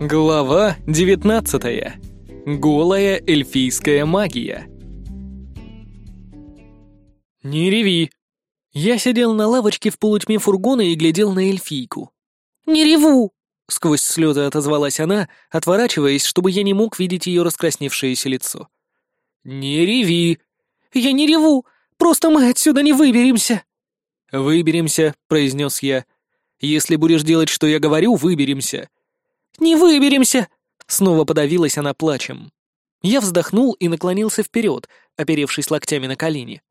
Глава 19. Голая эльфийская магия. «Не реви!» Я сидел на лавочке в полутьме фургона и глядел на эльфийку. «Не реву!» — сквозь слезы отозвалась она, отворачиваясь, чтобы я не мог видеть ее раскрасневшееся лицо. «Не реви!» «Я не реву! Просто мы отсюда не выберемся!» «Выберемся», — произнес я. «Если будешь делать, что я говорю, выберемся». «Не выберемся!» Снова подавилась она плачем. Я вздохнул и наклонился вперед, оперевшись локтями на колени.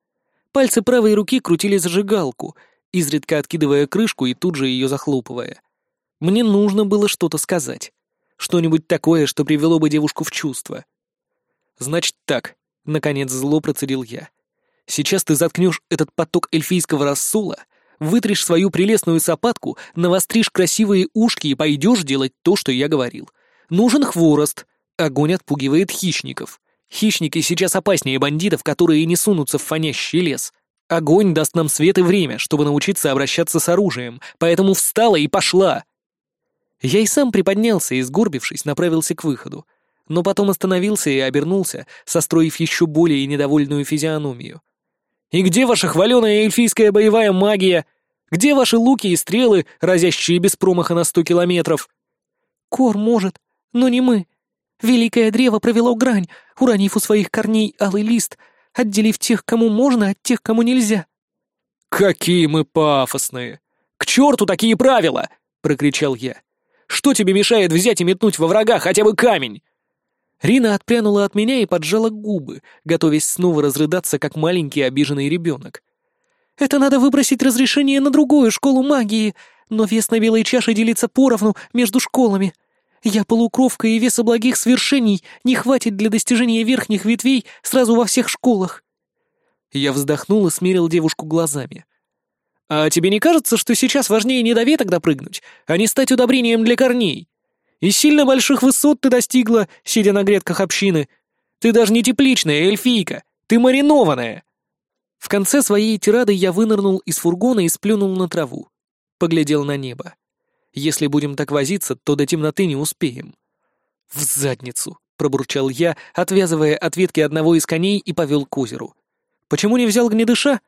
Пальцы правой руки крутили зажигалку, изредка откидывая крышку и тут же ее захлопывая. Мне нужно было что-то сказать. Что-нибудь такое, что привело бы девушку в чувство. «Значит так», — наконец зло процедил я. «Сейчас ты заткнешь этот поток эльфийского рассола, вытришь свою прелестную сапатку, навостришь красивые ушки и пойдешь делать то, что я говорил. Нужен хворост. Огонь отпугивает хищников. Хищники сейчас опаснее бандитов, которые не сунутся в фонящий лес. Огонь даст нам свет и время, чтобы научиться обращаться с оружием, поэтому встала и пошла. Я и сам приподнялся и, сгорбившись, направился к выходу, но потом остановился и обернулся, состроив еще более недовольную физиономию. И где ваша хваленая эльфийская боевая магия? Где ваши луки и стрелы, разящие без промаха на сто километров? Кор может, но не мы. Великое древо провело грань, уронив у своих корней алый лист, отделив тех, кому можно, от тех, кому нельзя. «Какие мы пафосные! К черту такие правила!» — прокричал я. «Что тебе мешает взять и метнуть во врага хотя бы камень? Рина отпрянула от меня и поджала губы, готовясь снова разрыдаться, как маленький обиженный ребенок. «Это надо выбросить разрешение на другую школу магии, но вес на белой чаше делится поровну между школами. Я полукровка, и веса благих свершений не хватит для достижения верхних ветвей сразу во всех школах». Я вздохнул и смерил девушку глазами. «А тебе не кажется, что сейчас важнее не до веток допрыгнуть, а не стать удобрением для корней?» И сильно больших высот ты достигла, сидя на грядках общины. Ты даже не тепличная эльфийка, ты маринованная!» В конце своей тирады я вынырнул из фургона и сплюнул на траву. Поглядел на небо. Если будем так возиться, то до темноты не успеем. «В задницу!» — пробурчал я, отвязывая от ветки одного из коней и повел к озеру. «Почему не взял гнедыша?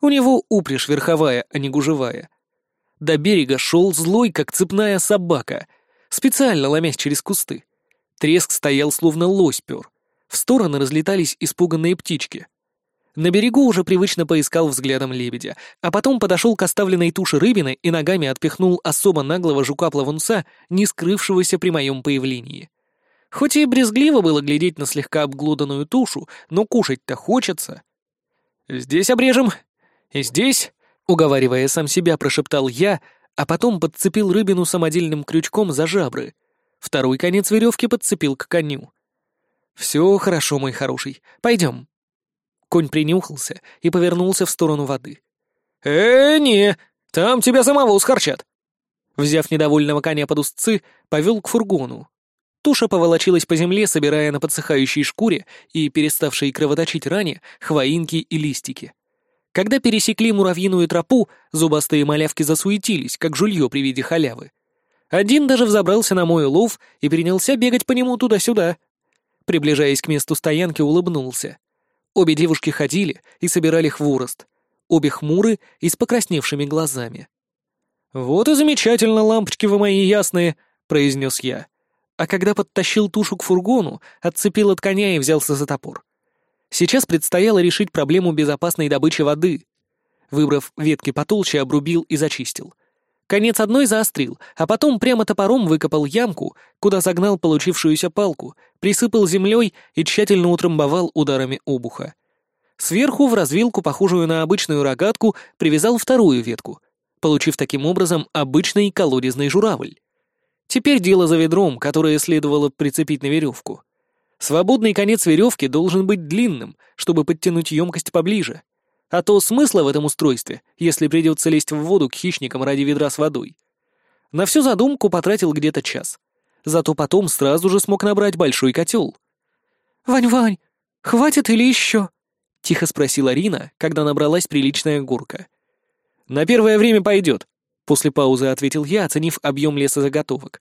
У него упряжь верховая, а не гужевая». До берега шел злой, как цепная собака — специально ломясь через кусты. Треск стоял словно лось пёр. В стороны разлетались испуганные птички. На берегу уже привычно поискал взглядом лебедя, а потом подошел к оставленной туше рыбины и ногами отпихнул особо наглого жука-плавунца, не скрывшегося при моем появлении. Хоть и брезгливо было глядеть на слегка обглоданную тушу, но кушать-то хочется. «Здесь обрежем. И здесь», — уговаривая сам себя, прошептал я, а потом подцепил рыбину самодельным крючком за жабры. Второй конец веревки подцепил к коню. «Все хорошо, мой хороший. Пойдем». Конь принюхался и повернулся в сторону воды. «Э, не, там тебя самого схарчат». Взяв недовольного коня под узцы, повел к фургону. Туша поволочилась по земле, собирая на подсыхающей шкуре и переставшей кровоточить ране хвоинки и листики. Когда пересекли муравьиную тропу, зубастые малявки засуетились, как жулье при виде халявы. Один даже взобрался на мой улов и принялся бегать по нему туда-сюда. Приближаясь к месту стоянки, улыбнулся. Обе девушки ходили и собирали хворост. Обе хмуры и с покрасневшими глазами. «Вот и замечательно, лампочки вы мои ясные», — произнес я. А когда подтащил тушу к фургону, отцепил от коня и взялся за топор. Сейчас предстояло решить проблему безопасной добычи воды. Выбрав ветки потолще, обрубил и зачистил. Конец одной заострил, а потом прямо топором выкопал ямку, куда загнал получившуюся палку, присыпал землей и тщательно утрамбовал ударами обуха. Сверху в развилку, похожую на обычную рогатку, привязал вторую ветку, получив таким образом обычный колодезный журавль. Теперь дело за ведром, которое следовало прицепить на веревку. Свободный конец веревки должен быть длинным, чтобы подтянуть емкость поближе. А то смысла в этом устройстве, если придется лезть в воду к хищникам ради ведра с водой. На всю задумку потратил где-то час. Зато потом сразу же смог набрать большой котел. «Вань-Вань, хватит или еще?» — тихо спросила Рина, когда набралась приличная горка. «На первое время пойдет», — после паузы ответил я, оценив объем лесозаготовок.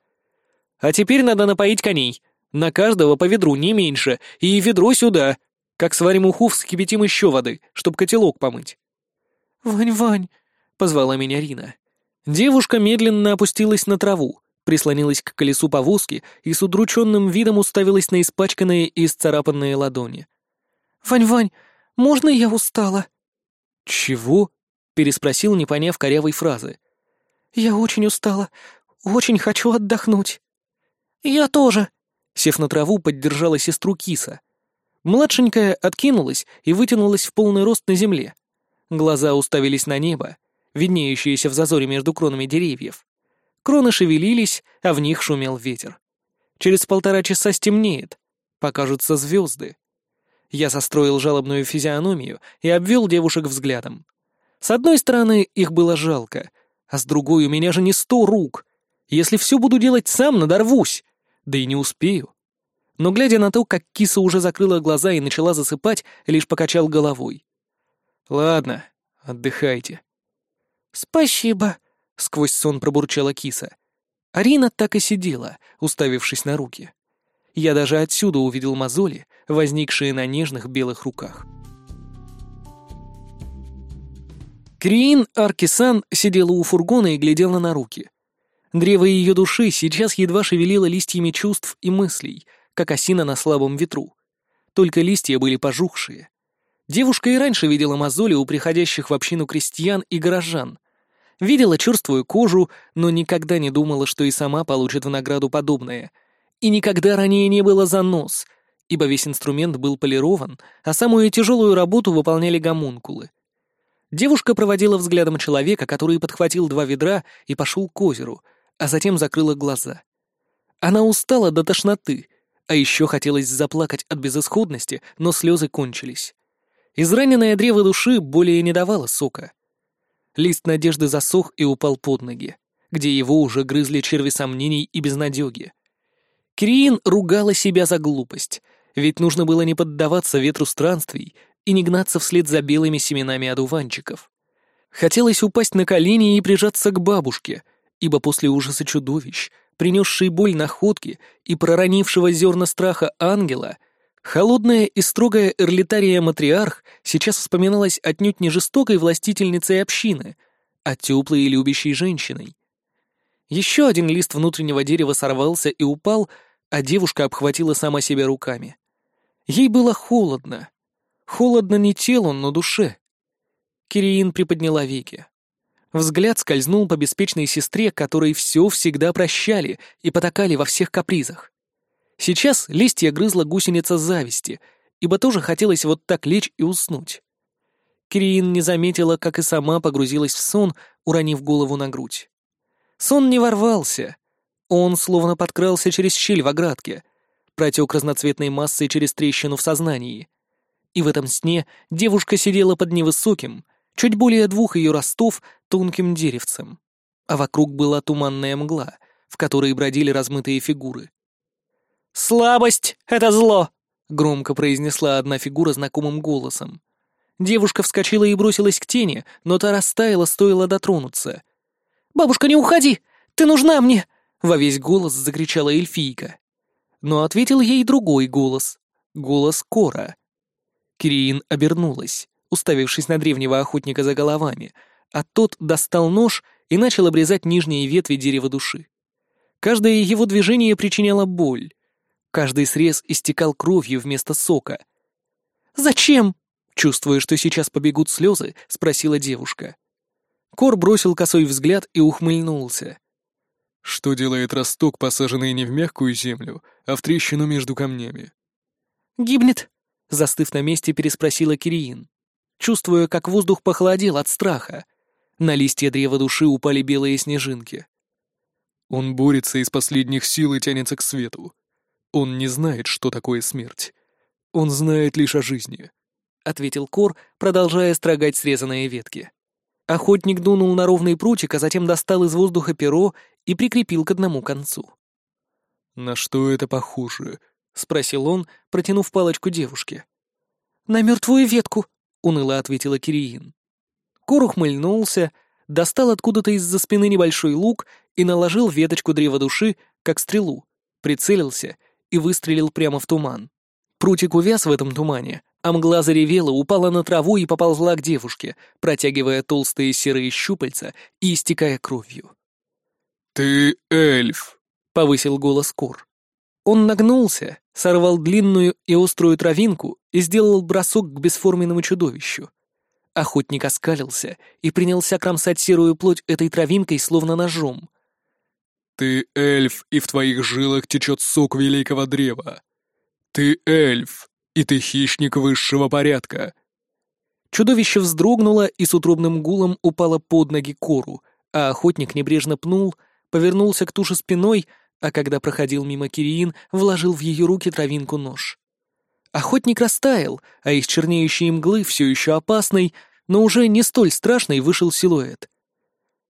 А теперь надо напоить коней. На каждого по ведру, не меньше, и ведро сюда. Как сварим уху, вскипятим еще воды, чтоб котелок помыть». «Вань-Вань», — позвала меня Рина. Девушка медленно опустилась на траву, прислонилась к колесу повозки и с удрученным видом уставилась на испачканные и исцарапанные ладони. «Вань-Вань, можно я устала?» «Чего?» — переспросил, не поняв корявой фразы. «Я очень устала. Очень хочу отдохнуть». «Я тоже», — сев на траву, поддержала сестру киса. Младшенькая откинулась и вытянулась в полный рост на земле. Глаза уставились на небо, виднеющееся в зазоре между кронами деревьев. Кроны шевелились, а в них шумел ветер. Через полтора часа стемнеет, покажутся звезды. Я состроил жалобную физиономию и обвел девушек взглядом. С одной стороны, их было жалко, а с другой, у меня же не сто рук. Если все буду делать сам, надорвусь. Да и не успею. Но глядя на то, как киса уже закрыла глаза и начала засыпать, лишь покачал головой. «Ладно, отдыхайте». «Спасибо», — сквозь сон пробурчала киса. Арина так и сидела, уставившись на руки. Я даже отсюда увидел мозоли, возникшие на нежных белых руках. Криин Аркисан сидела у фургона и глядела на руки. Древо ее души сейчас едва шевелило листьями чувств и мыслей, как осина на слабом ветру. Только листья были пожухшие. Девушка и раньше видела мозоли у приходящих в общину крестьян и горожан. Видела черствую кожу, но никогда не думала, что и сама получит в награду подобное. И никогда ранее не было занос, ибо весь инструмент был полирован, а самую тяжелую работу выполняли гомункулы. Девушка проводила взглядом человека, который подхватил два ведра и пошел к озеру, а затем закрыла глаза. Она устала до тошноты, а еще хотелось заплакать от безысходности, но слезы кончились. Израненное древо души более не давало сока. Лист надежды засох и упал под ноги, где его уже грызли черви сомнений и безнадеги. Кириин ругала себя за глупость, ведь нужно было не поддаваться ветру странствий и не гнаться вслед за белыми семенами одуванчиков. Хотелось упасть на колени и прижаться к бабушке, ибо после ужаса чудовищ, принесшей боль находки и проронившего зерна страха ангела — Холодная и строгая эрлитария-матриарх сейчас вспоминалась отнюдь не жестокой властительницей общины, а теплой и любящей женщиной. Еще один лист внутреннего дерева сорвался и упал, а девушка обхватила сама себя руками. Ей было холодно. Холодно не телу, но душе. Кириин приподняла веки. Взгляд скользнул по беспечной сестре, которой все всегда прощали и потакали во всех капризах. Сейчас листья грызла гусеница зависти, ибо тоже хотелось вот так лечь и уснуть. Кириин не заметила, как и сама погрузилась в сон, уронив голову на грудь. Сон не ворвался. Он словно подкрался через щель в оградке, протек разноцветной массой через трещину в сознании. И в этом сне девушка сидела под невысоким, чуть более двух ее ростов, тонким деревцем. А вокруг была туманная мгла, в которой бродили размытые фигуры. «Слабость — это зло!» — громко произнесла одна фигура знакомым голосом. Девушка вскочила и бросилась к тени, но та растаяла, стоило дотронуться. «Бабушка, не уходи! Ты нужна мне!» — во весь голос закричала эльфийка. Но ответил ей другой голос. Голос Кора. Кириин обернулась, уставившись на древнего охотника за головами, а тот достал нож и начал обрезать нижние ветви дерева души. Каждое его движение причиняло боль. Каждый срез истекал кровью вместо сока. «Зачем?» — чувствуя, что сейчас побегут слезы, спросила девушка. Кор бросил косой взгляд и ухмыльнулся. «Что делает росток, посаженный не в мягкую землю, а в трещину между камнями?» «Гибнет», — застыв на месте, переспросила Кириин, чувствуя, как воздух похолодел от страха. На листья древа души упали белые снежинки. «Он борется из последних сил и тянется к свету. Он не знает, что такое смерть. Он знает лишь о жизни», — ответил Кор, продолжая строгать срезанные ветки. Охотник дунул на ровный прутик, а затем достал из воздуха перо и прикрепил к одному концу. «На что это похоже?» — спросил он, протянув палочку девушке. «На мертвую ветку», — уныло ответила Кириин. Кор ухмыльнулся, достал откуда-то из-за спины небольшой лук и наложил веточку древа души, как стрелу, прицелился и выстрелил прямо в туман. Прутик увяз в этом тумане, а мгла заревела, упала на траву и поползла к девушке, протягивая толстые серые щупальца и истекая кровью. «Ты эльф», — повысил голос Кор. Он нагнулся, сорвал длинную и острую травинку и сделал бросок к бесформенному чудовищу. Охотник оскалился и принялся кромсать серую плоть этой травинкой, словно ножом. «Ты эльф, и в твоих жилах течет сок великого древа. Ты эльф, и ты хищник высшего порядка». Чудовище вздрогнуло и с утробным гулом упало под ноги кору, а охотник небрежно пнул, повернулся к туше спиной, а когда проходил мимо Кириин, вложил в ее руки травинку нож. Охотник растаял, а из чернеющей мглы, все еще опасной, но уже не столь страшной, вышел силуэт.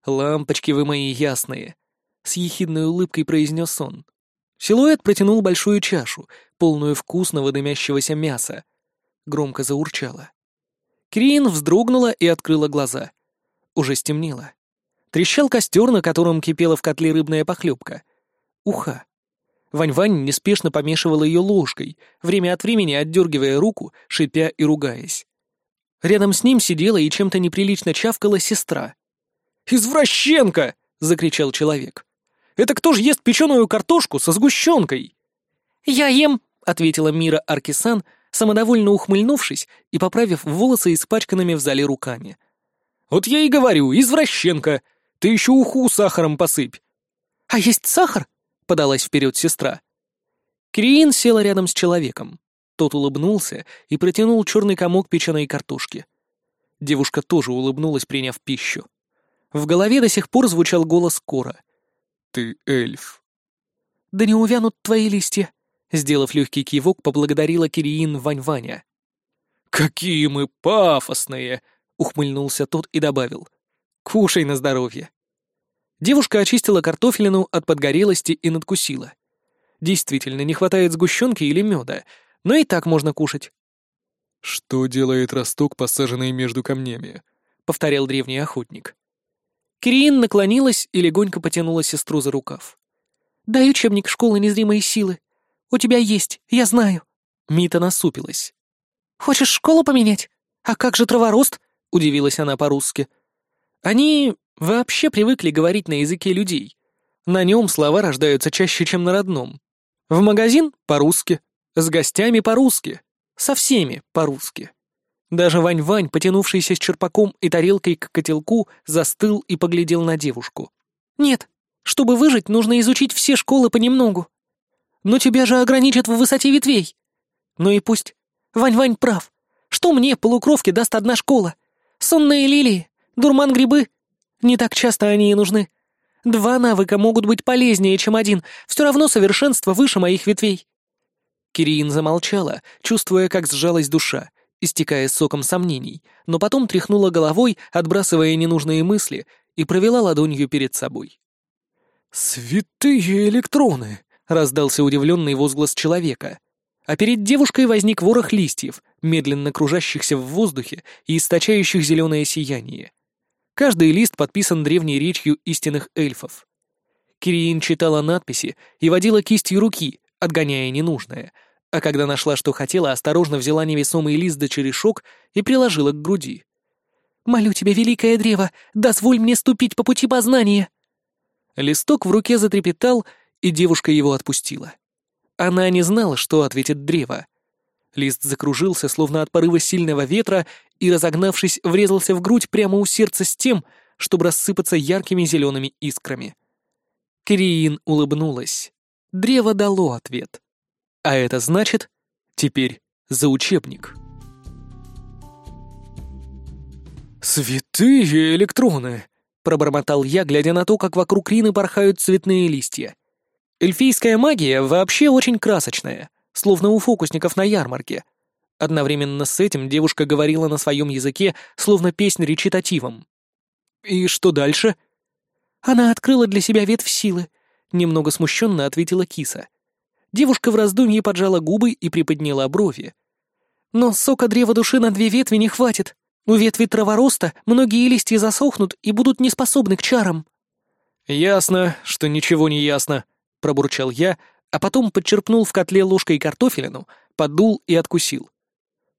«Лампочки вы мои ясные», — с ехидной улыбкой произнес он. Силуэт протянул большую чашу, полную вкусного дымящегося мяса. Громко заурчало. Крин вздрогнула и открыла глаза. Уже стемнело. Трещал костер, на котором кипела в котле рыбная похлебка. Уха. Вань-Вань неспешно помешивала ее ложкой, время от времени отдергивая руку, шипя и ругаясь. Рядом с ним сидела и чем-то неприлично чавкала сестра. «Извращенка!» — закричал человек. «Это кто же ест печеную картошку со сгущенкой?» «Я ем!» — ответила Мира Аркисан, самодовольно ухмыльнувшись и поправив волосы испачканными в зале руками. «Вот я и говорю, извращенка! Ты еще уху сахаром посыпь!» «А есть сахар?» Подалась вперед сестра. Кириин села рядом с человеком. Тот улыбнулся и протянул черный комок печеной картошки. Девушка тоже улыбнулась, приняв пищу. В голове до сих пор звучал голос Кора. «Ты эльф». «Да не увянут твои листья», — сделав легкий кивок, поблагодарила Кириин Вань-Ваня. «Какие мы пафосные!» — ухмыльнулся тот и добавил. «Кушай на здоровье». Девушка очистила картофелину от подгорелости и надкусила. Действительно, не хватает сгущенки или меда, но и так можно кушать. «Что делает росток, посаженный между камнями?» — повторял древний охотник. Кириин наклонилась и легонько потянула сестру за рукав. «Дай учебник школы незримой силы. У тебя есть, я знаю». Мита насупилась. «Хочешь школу поменять? А как же траворост?» — удивилась она по-русски. Они вообще привыкли говорить на языке людей. На нем слова рождаются чаще, чем на родном. В магазин — по-русски, с гостями — по-русски, со всеми — по-русски. Даже Вань-Вань, потянувшийся с черпаком и тарелкой к котелку, застыл и поглядел на девушку. «Нет, чтобы выжить, нужно изучить все школы понемногу. Но тебя же ограничат в высоте ветвей. Ну и пусть. Вань-Вань прав. Что мне, полукровке, даст одна школа? Сонные лилии, дурман-грибы, не так часто они и нужны. Два навыка могут быть полезнее, чем один, все равно совершенство выше моих ветвей». Кириин замолчала, чувствуя, как сжалась душа, истекая соком сомнений, но потом тряхнула головой, отбрасывая ненужные мысли, и провела ладонью перед собой. «Святые электроны!» — раздался удивленный возглас человека. А перед девушкой возник ворох листьев, медленно кружащихся в воздухе и источающих зеленое сияние. Каждый лист подписан древней речью истинных эльфов. Кириин читала надписи и водила кистью руки, отгоняя ненужное, а когда нашла, что хотела, осторожно взяла невесомый лист до черешок и приложила к груди. «Молю тебя, великое древо, дозволь мне ступить по пути познания!» Листок в руке затрепетал, и девушка его отпустила. Она не знала, что ответит древо. Лист закружился, словно от порыва сильного ветра, и, разогнавшись, врезался в грудь прямо у сердца с тем, чтобы рассыпаться яркими зелеными искрами. Кириин улыбнулась. Древо дало ответ. А это значит, теперь за учебник. «Святые электроны!» — пробормотал я, глядя на то, как вокруг Рины порхают цветные листья. Эльфийская магия вообще очень красочная — словно у фокусников на ярмарке. Одновременно с этим девушка говорила на своем языке, словно песнь речитативом. «И что дальше?» «Она открыла для себя ветвь силы», — немного смущенно ответила киса. Девушка в раздумье поджала губы и приподняла брови. «Но сока древа души на две ветви не хватит. У ветви травороста многие листья засохнут и будут неспособны к чарам». «Ясно, что ничего не ясно», — пробурчал я, а потом подчерпнул в котле ложкой картофелину, подул и откусил.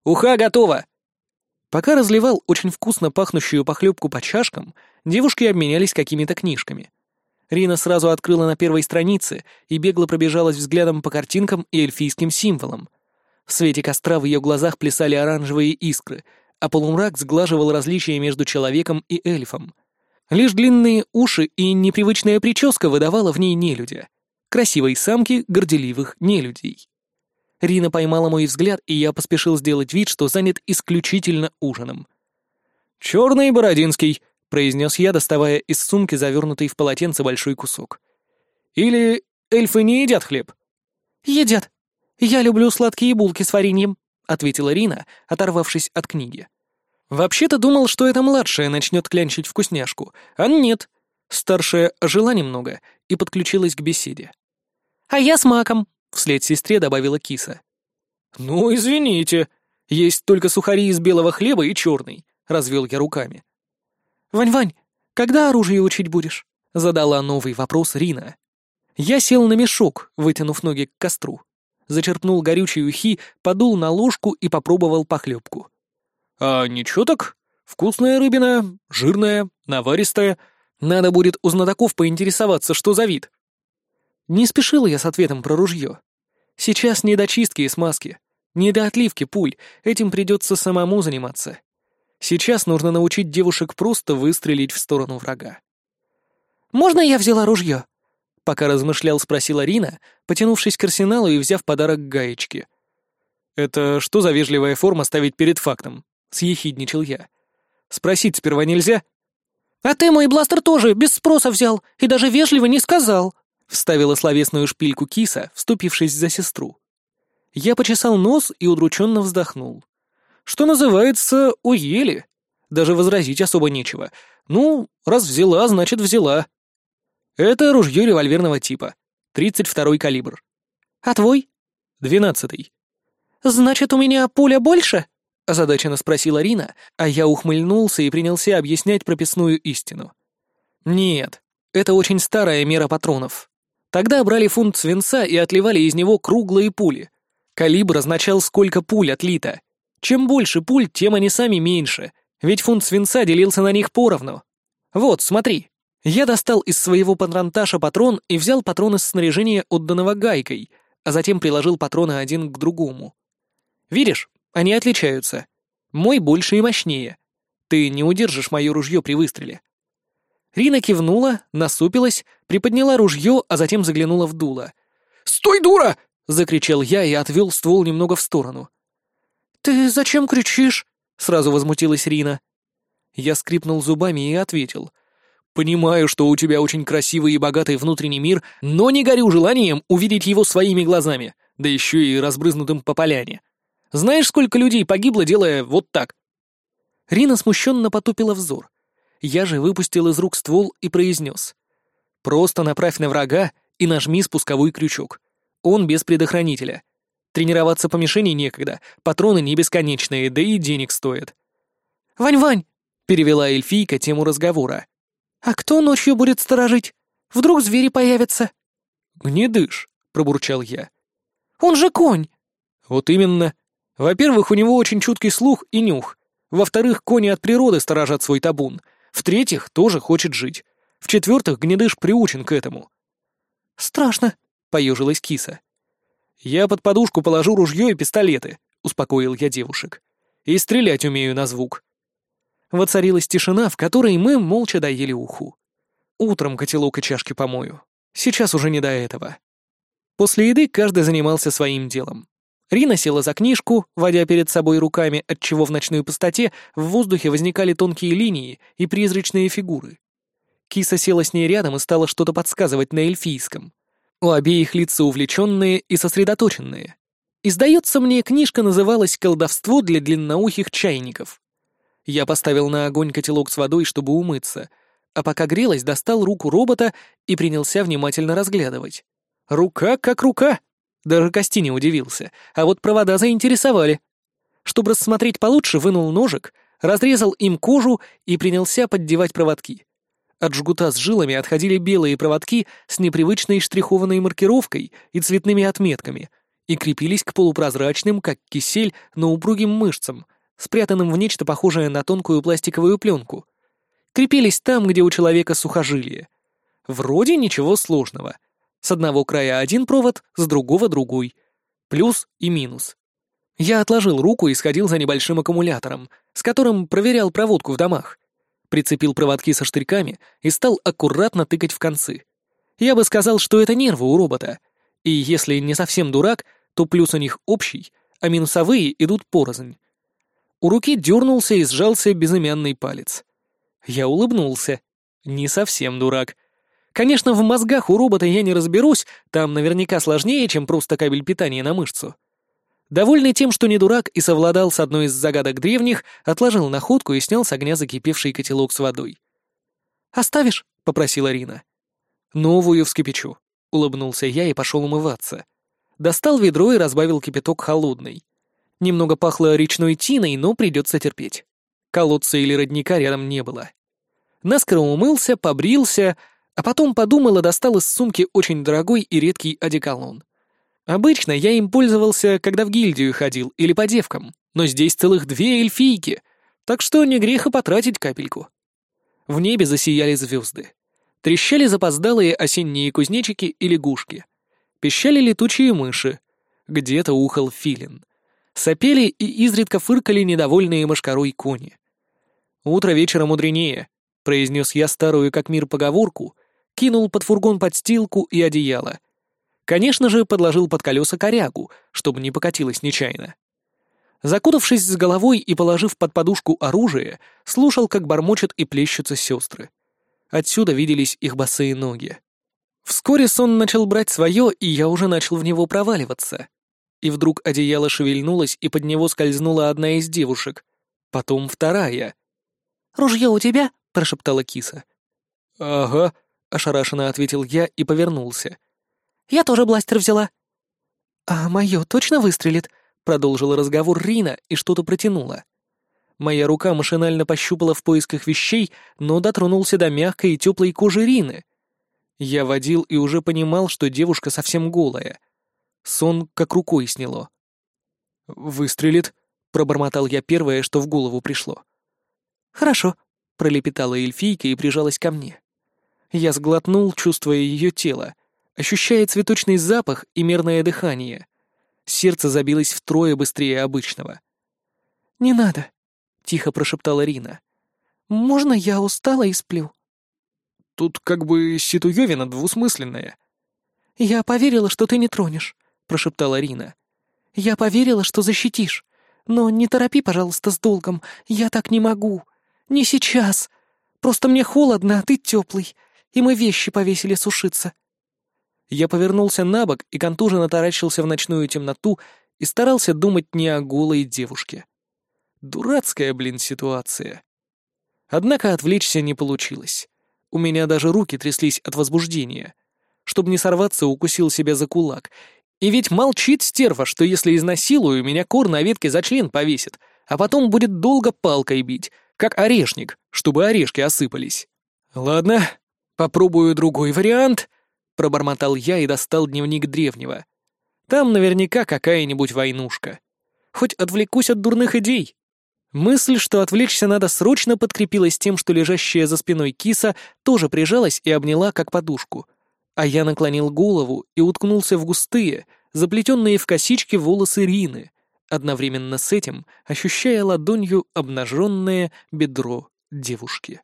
«Уха готова!» Пока разливал очень вкусно пахнущую похлебку по чашкам, девушки обменялись какими-то книжками. Рина сразу открыла на первой странице и бегло пробежалась взглядом по картинкам и эльфийским символам. В свете костра в ее глазах плясали оранжевые искры, а полумрак сглаживал различия между человеком и эльфом. Лишь длинные уши и непривычная прическа выдавала в ней нелюдя. Красивой самки горделивых нелюдей. Рина поймала мой взгляд, и я поспешил сделать вид, что занят исключительно ужином. «Черный Бородинский», — произнес я, доставая из сумки завернутый в полотенце большой кусок. «Или эльфы не едят хлеб?» «Едят. Я люблю сладкие булки с вареньем», — ответила Рина, оторвавшись от книги. «Вообще-то думал, что эта младшая начнет клянчить вкусняшку, а нет. Старшая жила немного и подключилась к беседе. «А я с маком», Вслед сестре добавила киса. «Ну, извините. Есть только сухари из белого хлеба и черный», — развел я руками. «Вань-Вань, когда оружие учить будешь?» — задала новый вопрос Рина. Я сел на мешок, вытянув ноги к костру. Зачерпнул горючей ухи, подул на ложку и попробовал похлебку. «А ничего так? Вкусная рыбина, жирная, наваристая. Надо будет у знатоков поинтересоваться, что за вид». Не спешил я с ответом про ружье. Сейчас не до чистки и смазки, не до отливки пуль, этим придется самому заниматься. Сейчас нужно научить девушек просто выстрелить в сторону врага. «Можно я взяла ружье?» Пока размышлял, спросила Рина, потянувшись к арсеналу и взяв подарок гаечки. «Это что за вежливая форма ставить перед фактом?» — съехидничал я. «Спросить сперва нельзя?» «А ты мой бластер тоже без спроса взял и даже вежливо не сказал», Вставила словесную шпильку киса, вступившись за сестру. Я почесал нос и удрученно вздохнул. Что называется, уели. Даже возразить особо нечего. Ну, раз взяла, значит взяла. Это ружье револьверного типа. 32-й калибр. А твой? 12-й. Значит, у меня пуля больше? Озадаченно спросила Рина, а я ухмыльнулся и принялся объяснять прописную истину. Нет, это очень старая мера патронов. Тогда брали фунт свинца и отливали из него круглые пули. Калибр означал, сколько пуль отлито. Чем больше пуль, тем они сами меньше, ведь фунт свинца делился на них поровну. Вот, смотри. Я достал из своего патронташа патрон и взял патрон из снаряжения, отданного гайкой, а затем приложил патроны один к другому. Видишь, они отличаются. Мой больше и мощнее. Ты не удержишь мое ружье при выстреле. Рина кивнула, насупилась, приподняла ружье, а затем заглянула в дуло. «Стой, дура!» — закричал я и отвел ствол немного в сторону. «Ты зачем кричишь?» — сразу возмутилась Рина. Я скрипнул зубами и ответил. «Понимаю, что у тебя очень красивый и богатый внутренний мир, но не горю желанием увидеть его своими глазами, да еще и разбрызнутым по поляне. Знаешь, сколько людей погибло, делая вот так?» Рина смущенно потупила взор. Я же выпустил из рук ствол и произнес. «Просто направь на врага и нажми спусковой крючок. Он без предохранителя. Тренироваться по мишени некогда, патроны не бесконечные, да и денег стоят». «Вань-Вань!» — перевела эльфийка тему разговора. «А кто ночью будет сторожить? Вдруг звери появятся?» «Гнедыш», — пробурчал я. «Он же конь!» «Вот именно. Во-первых, у него очень чуткий слух и нюх. Во-вторых, кони от природы сторожат свой табун. В-третьих, тоже хочет жить. В-четвертых, гнедыш приучен к этому. «Страшно», — поежилась киса. «Я под подушку положу ружье и пистолеты», — успокоил я девушек. «И стрелять умею на звук». Воцарилась тишина, в которой мы молча доели уху. Утром котелок и чашки помою. Сейчас уже не до этого. После еды каждый занимался своим делом. Рина села за книжку, водя перед собой руками, отчего в ночной пустоте в воздухе возникали тонкие линии и призрачные фигуры. Киса села с ней рядом и стала что-то подсказывать на эльфийском. У обеих лица увлеченные и сосредоточенные. И, сдается мне, книжка называлась «Колдовство для длинноухих чайников». Я поставил на огонь котелок с водой, чтобы умыться, а пока грелась, достал руку робота и принялся внимательно разглядывать. Рука как рука! Даже Кости не удивился, а вот провода заинтересовали. Чтобы рассмотреть получше, вынул ножик, разрезал им кожу и принялся поддевать проводки. От жгута с жилами отходили белые проводки с непривычной штрихованной маркировкой и цветными отметками и крепились к полупрозрачным, как кисель, но упругим мышцам, спрятанным в нечто похожее на тонкую пластиковую пленку. Крепились там, где у человека сухожилие. Вроде ничего сложного. С одного края один провод, с другого другой. Плюс и минус. Я отложил руку и сходил за небольшим аккумулятором, с которым проверял проводку в домах прицепил проводки со штырьками и стал аккуратно тыкать в концы. Я бы сказал, что это нервы у робота. И если не совсем дурак, то плюс у них общий, а минусовые идут порознь. У руки дернулся и сжался безымянный палец. Я улыбнулся. Не совсем дурак. Конечно, в мозгах у робота я не разберусь, там наверняка сложнее, чем просто кабель питания на мышцу. Довольный тем, что не дурак и совладал с одной из загадок древних, отложил находку и снял с огня закипевший котелок с водой. «Оставишь?» — попросила Рина. «Новую вскипячу», — улыбнулся я и пошел умываться. Достал ведро и разбавил кипяток холодный. Немного пахло речной тиной, но придется терпеть. Колодца или родника рядом не было. Наскоро умылся, побрился, а потом подумал и достал из сумки очень дорогой и редкий одеколон. Обычно я им пользовался, когда в гильдию ходил или по девкам, но здесь целых две эльфийки, так что не грех и потратить капельку. В небе засияли звезды. Трещали запоздалые осенние кузнечики и лягушки. Пищали летучие мыши. Где-то ухал филин. Сопели и изредка фыркали недовольные мошкарой кони. «Утро вечера мудренее», — произнес я старую как мир поговорку, кинул под фургон подстилку и одеяло — Конечно же, подложил под колеса корягу, чтобы не покатилась нечаянно. Закутавшись с головой и положив под подушку оружие, слушал, как бормочут и плещутся сестры. Отсюда виделись их босые ноги. Вскоре сон начал брать свое, и я уже начал в него проваливаться. И вдруг одеяло шевельнулось, и под него скользнула одна из девушек. Потом вторая. «Ружье у тебя?» — прошептала киса. «Ага», — ошарашенно ответил я и повернулся. Я тоже бластер взяла». «А мое точно выстрелит?» — продолжила разговор Рина и что-то протянула. Моя рука машинально пощупала в поисках вещей, но дотронулся до мягкой и теплой кожи Рины. Я водил и уже понимал, что девушка совсем голая. Сон как рукой сняло. «Выстрелит», — пробормотал я первое, что в голову пришло. «Хорошо», — пролепетала эльфийка и прижалась ко мне. Я сглотнул, чувствуя ее тело, ощущая цветочный запах и мерное дыхание. Сердце забилось втрое быстрее обычного. «Не надо», — тихо прошептала Рина. «Можно я устала и сплю?» «Тут как бы ситуевина двусмысленная». «Я поверила, что ты не тронешь», — прошептала Рина. «Я поверила, что защитишь. Но не торопи, пожалуйста, с долгом. Я так не могу. Не сейчас. Просто мне холодно, а ты теплый. И мы вещи повесили сушиться. Я повернулся на бок и контуженно таращился в ночную темноту и старался думать не о голой девушке. Дурацкая, блин, ситуация. Однако отвлечься не получилось. У меня даже руки тряслись от возбуждения. Чтобы не сорваться, укусил себя за кулак. И ведь молчит стерва, что если изнасилую, меня кор на ветке за член повесит, а потом будет долго палкой бить, как орешник, чтобы орешки осыпались. Ладно, попробую другой вариант — пробормотал я и достал дневник древнего. Там наверняка какая-нибудь войнушка. Хоть отвлекусь от дурных идей. Мысль, что отвлечься надо срочно подкрепилась тем, что лежащая за спиной киса тоже прижалась и обняла как подушку. А я наклонил голову и уткнулся в густые, заплетенные в косички волосы Рины, одновременно с этим ощущая ладонью обнаженное бедро девушки.